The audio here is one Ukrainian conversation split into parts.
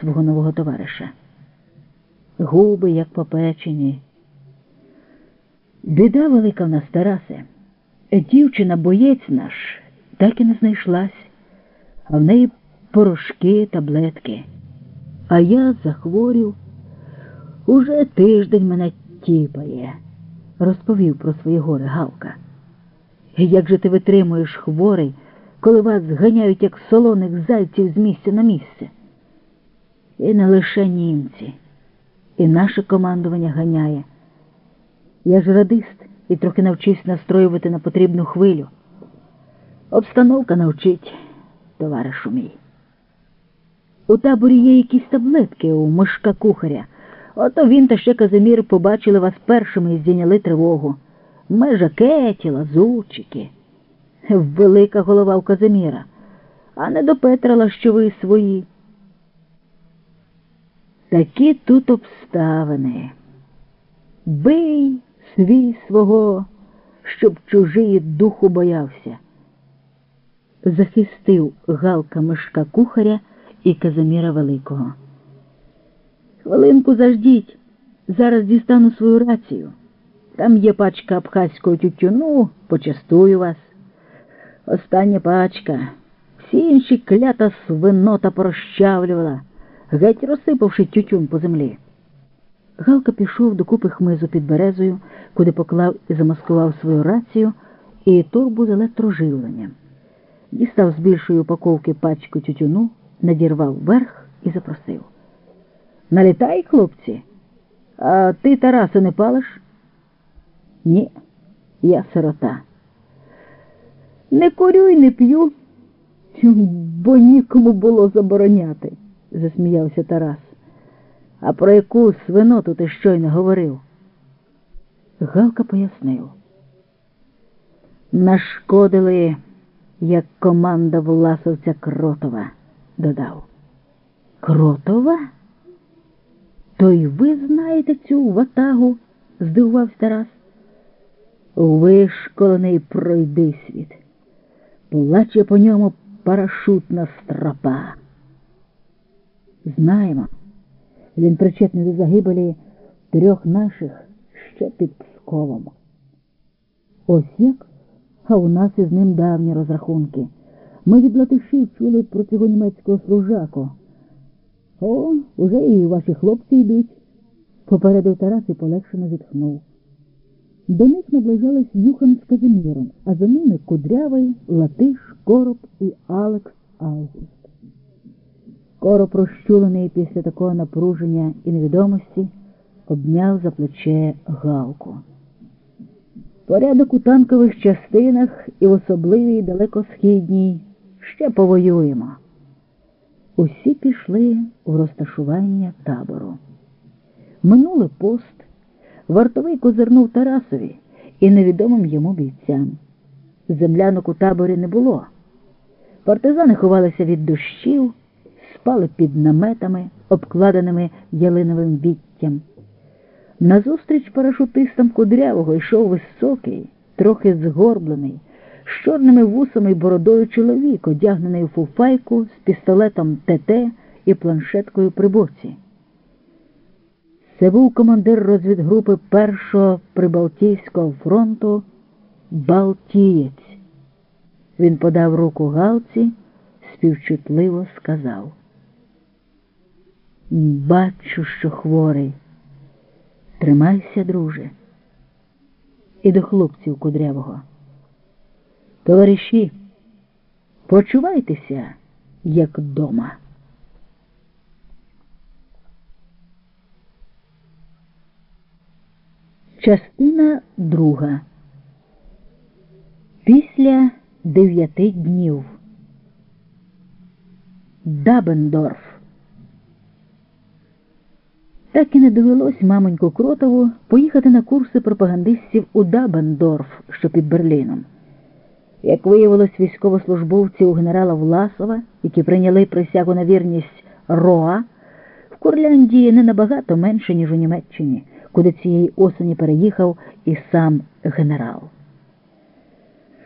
свого нового товариша. Губи, як попечені. Біда велика в нас, Тарасе. Дівчина боєць наш так і не знайшлась, а в неї порошки, таблетки. А я захворів. Уже тиждень мене тіпає, розповів про свої гори Галка. Як же ти витримуєш хворий, коли вас зганяють, як солоних зайців з місця на місце? І не лише німці, і наше командування ганяє. Я ж радист і трохи навчився настроювати на потрібну хвилю. Обстановка навчить, товаришу мій. У таборі є якісь таблетки у мишка кухаря. Ото він та ще Казимір побачили вас першими і здійняли тривогу. Ми жакеті, лазучики. Велика голова у Казиміра, а не допетрала, що ви свої. Такі тут обставини. Бий свій свого, щоб чужий духу боявся. Захистив Галка мишка кухаря і Казиміра Великого. Хвилинку заждіть, зараз дістану свою рацію. Там є пачка абхазького тютюну, почастую вас. Остання пачка. Всі інші клята свинота прощавлювала, геть розсипавши тютюн по землі. Галка пішов до купи хмизу під березою, куди поклав і замаскував свою рацію і турбу з електроживленням. Дістав з більшої упаковки пачку тютюну, надірвав верх і запросив. Налітай, хлопці, а ти, Тарасе, не палиш? Ні, я сирота. Не курю й не п'ю, бо нікому було забороняти, засміявся Тарас. А про яку свиноту ти щойно говорив? Галка пояснив. Нашкодили, як команда власовця Кротова, додав. Кротова? То й ви знаєте цю ватагу? здивувався Тарас. Вишколений пройди світ. Плаче по ньому парашутна стропа. Знаємо. Він причетний до загибелі трьох наших ще під Псковом. Ось як? А у нас із ним давні розрахунки. Ми від латишів чули про цього німецького служаку. О, уже і ваші хлопці йдуть. Попередив Тарас і полегшено зітхнув. До них наближались Юхан з Казиміром, а за ними Кудрявий, Латиш, Короб і Алекс Август. Короб, розчулений після такого напруження і невідомості, обняв за плече Галку. Порядок у танкових частинах і в особливій далекосхідній ще повоюємо. Усі пішли в розташування табору. Минули пост, вартовий козирнув Тарасові і невідомим йому бійцям. Землянок у таборі не було. Партизани ховалися від дощів, спали під наметами, обкладеними ялиновим віттям. Назустріч парашутистам кудрявого йшов високий, трохи згорблений, з чорними вусами й бородою чоловік, одягнений у фуфайку з пістолетом ТТ і планшеткою при боці. Це був командир розвідгрупи Першого Прибалтійського фронту Балтієць. Він подав руку Галці, співчутливо сказав. Бачу, що хворий. Тримайся, друже. І до хлопців кудрявого. Товариші, почувайтеся, як дома. Частина друга. Після дев'яти днів. Дабендорф. Так і не довелось мамоньку Кротову поїхати на курси пропагандистів у Дабендорф, що під Берліном. Як виявилось, військовослужбовці у генерала Власова, які прийняли присягу на вірність Роа, в Курляндії не набагато менше, ніж у Німеччині, куди цієї осені переїхав і сам генерал.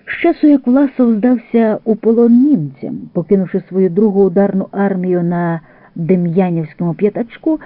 З часу, як Власов здався у полон німцям, покинувши свою другу ударну армію на дем'янівському п'ятачку